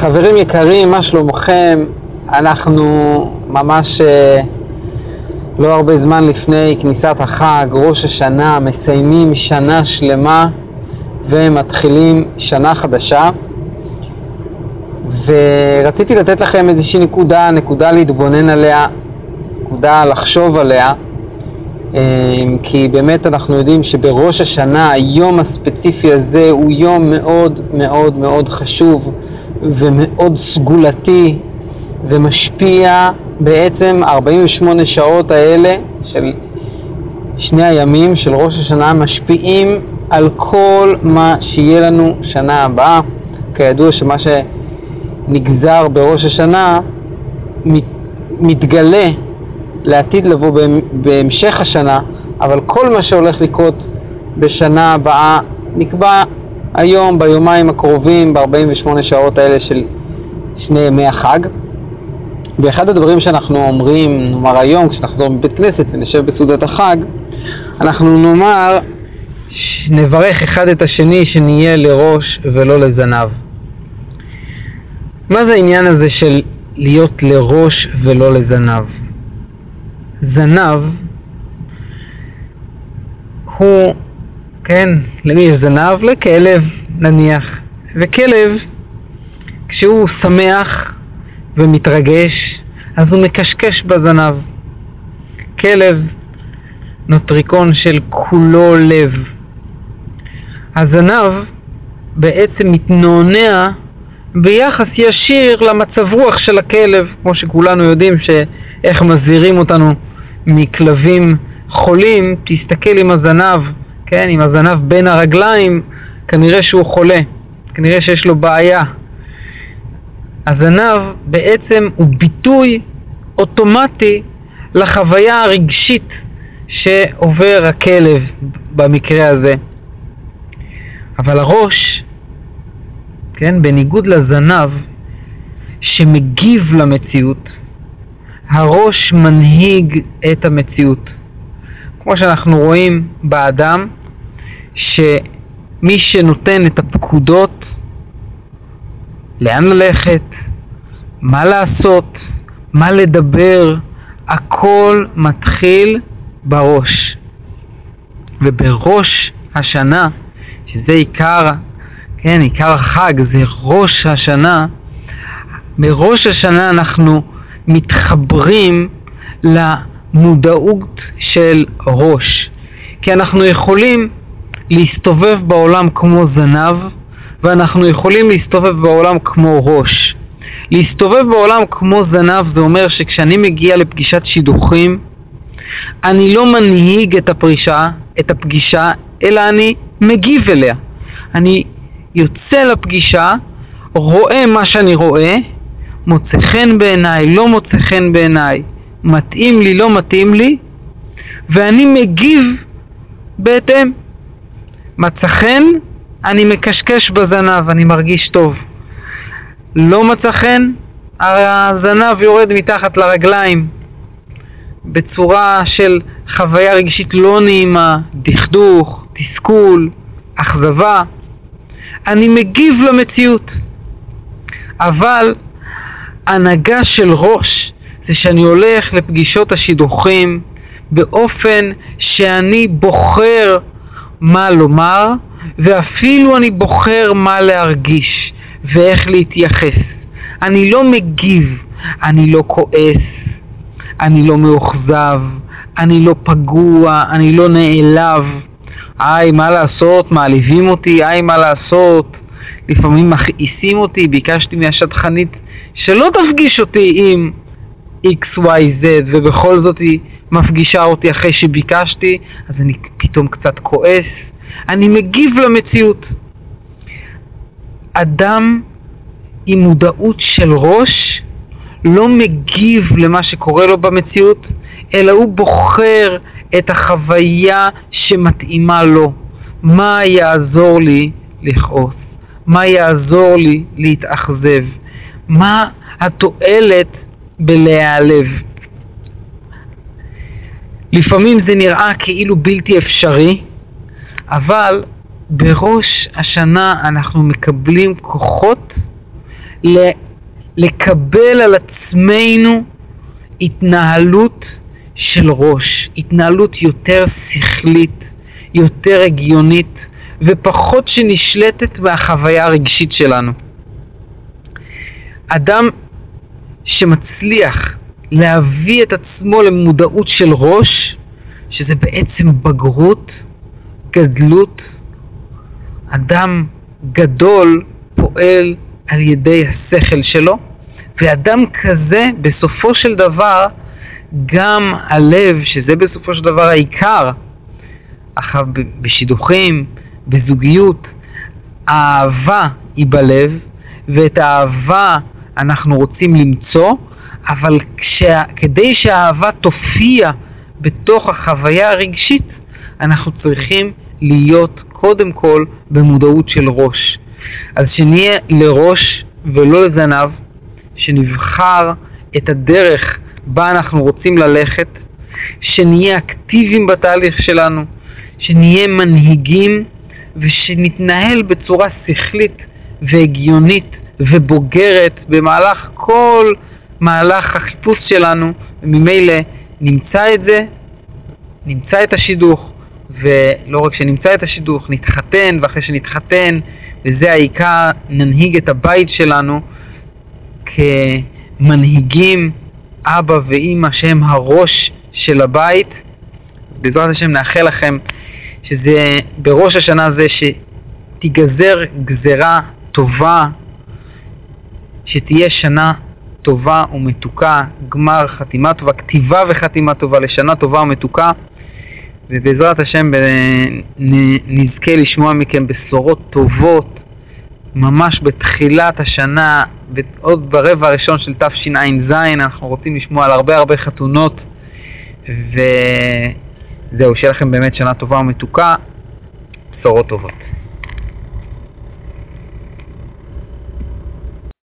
חברים יקרים, מה שלומכם? אנחנו ממש אה, לא הרבה זמן לפני כניסת החג, ראש השנה, מסיימים שנה שלמה ומתחילים שנה חדשה. ורציתי לתת לכם איזושהי נקודה, נקודה להתבונן עליה, נקודה לחשוב עליה, אה, כי באמת אנחנו יודעים שבראש השנה, היום הספציפי הזה הוא יום מאוד מאוד מאוד חשוב ומאוד סגולתי ומשפיע בעצם 48 שעות האלה של שני הימים של ראש השנה משפיעים על כל מה שיהיה לנו שנה הבאה. כידוע שמה שנגזר בראש השנה מתגלה לעתיד לבוא בהמשך השנה, אבל כל מה שהולך לקרות בשנה הבאה נקבע היום, ביומיים הקרובים, ב-48 שעות האלה של שני ימי החג. ואחד הדברים שאנחנו אומרים, נאמר היום, כשנחזור מבית כנסת ונשב בסעודת החג, אנחנו נאמר, נברך אחד את השני שנהיה לראש ולא לזנב. מה זה העניין הזה של להיות לראש ולא לזנב? זנב הוא, כן, למי יש זנב? לכלב נניח. וכלב, כשהוא שמח ומתרגש, אז הוא מקשקש בזנב. כלב נוטריקון של כולו לב. הזנב בעצם מתנוענע ביחס ישיר למצב רוח של הכלב, כמו שכולנו יודעים שאיך מזהירים אותנו מכלבים חולים, תסתכל עם הזנב, כן, עם הזנב בין הרגליים, כנראה שהוא חולה, כנראה שיש לו בעיה. הזנב בעצם הוא ביטוי אוטומטי לחוויה הרגשית שעובר הכלב במקרה הזה. אבל הראש, כן, בניגוד לזנב שמגיב למציאות, הראש מנהיג את המציאות. כמו שאנחנו רואים באדם, שמי שנותן את הפקודות, לאן ללכת, מה לעשות, מה לדבר, הכל מתחיל בראש. ובראש השנה, שזה עיקר, כן, עיקר החג, זה ראש השנה, מראש השנה אנחנו מתחברים למודעות של ראש. כי אנחנו יכולים להסתובב בעולם כמו זנב, ואנחנו יכולים להסתובב בעולם כמו ראש. להסתובב בעולם כמו זנב זה אומר שכשאני מגיע לפגישת שידוכים, אני לא מנהיג את הפרישה, את הפגישה, אלא אני מגיב אליה. אני יוצא לפגישה, רואה מה שאני רואה, מוצא חן בעיניי, לא מוצא חן בעיניי, מתאים לי, לא מתאים לי, ואני מגיב בהתאם. מצא חן, אני מקשקש בזנב, אני מרגיש טוב. לא מצא חן, הזנב יורד מתחת לרגליים בצורה של חוויה רגשית לא נעימה, דכדוך, תסכול, אכזבה. אני מגיב למציאות. אבל הנהגה של ראש זה שאני הולך לפגישות השידוכים באופן שאני בוחר מה לומר ואפילו אני בוחר מה להרגיש ואיך להתייחס. אני לא מגיב, אני לא כועס, אני לא מאוכזב, אני לא פגוע, אני לא נעלב. היי, מה לעשות? מעליבים אותי, היי, מה לעשות? לפעמים מכעיסים אותי, ביקשתי מהשטחנית שלא תפגיש אותי עם XYZ ובכל זאת היא מפגישה אותי אחרי שביקשתי, אז אני פתאום קצת כועס. אני מגיב למציאות. אדם עם מודעות של ראש לא מגיב למה שקורה לו במציאות, אלא הוא בוחר את החוויה שמתאימה לו. מה יעזור לי לכעוס? מה יעזור לי להתאכזב? מה התועלת בלהיעלב? לפעמים זה נראה כאילו בלתי אפשרי, אבל בראש השנה אנחנו מקבלים כוחות לקבל על עצמנו התנהלות של ראש, התנהלות יותר שכלית, יותר הגיונית ופחות שנשלטת מהחוויה הרגשית שלנו. אדם שמצליח להביא את עצמו למודעות של ראש, שזה בעצם בגרות, גדלות, אדם גדול פועל על ידי השכל שלו, ואדם כזה בסופו של דבר גם הלב, שזה בסופו של דבר העיקר, אחר בשידוכים, בזוגיות, האהבה היא בלב, ואת האהבה אנחנו רוצים למצוא, אבל כשה, כדי שהאהבה תופיע בתוך החוויה הרגשית, אנחנו צריכים להיות קודם כל במודעות של ראש. אז שנהיה לראש ולא לזנב, שנבחר את הדרך בה אנחנו רוצים ללכת, שנהיה אקטיביים בתהליך שלנו, שנהיה מנהיגים ושנתנהל בצורה שכלית והגיונית ובוגרת במהלך כל מהלך החיפוש שלנו, וממילא נמצא את זה, נמצא את השידוך, ולא רק שנמצא את השידוך, נתחתן, ואחרי שנתחתן, וזה העיקר, ננהיג את הבית שלנו כמנהיגים, אבא ואימא שהם הראש של הבית. בעזרת השם נאחל לכם שזה בראש השנה הזה שתיגזר גזרה טובה, שתהיה שנה טובה ומתוקה, גמר חתימה טובה, כתיבה וחתימה טובה לשנה טובה ומתוקה. ובעזרת השם נזכה לשמוע מכם בשורות טובות ממש בתחילת השנה, עוד ברבע הראשון של תשע"ז, אנחנו רוצים לשמוע על הרבה הרבה חתונות וזהו, שיהיה לכם באמת שנה טובה ומתוקה, בשורות טובות.